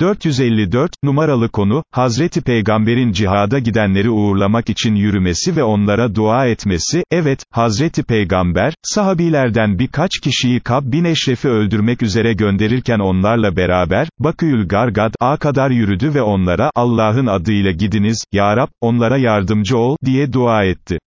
454, numaralı konu, Hazreti Peygamber'in cihada gidenleri uğurlamak için yürümesi ve onlara dua etmesi, evet, Hazreti Peygamber, sahabilerden birkaç kişiyi Kab bin Eşref'i öldürmek üzere gönderirken onlarla beraber, Baküyül Gargad, A kadar yürüdü ve onlara, Allah'ın adıyla gidiniz, Ya Rab, onlara yardımcı ol, diye dua etti.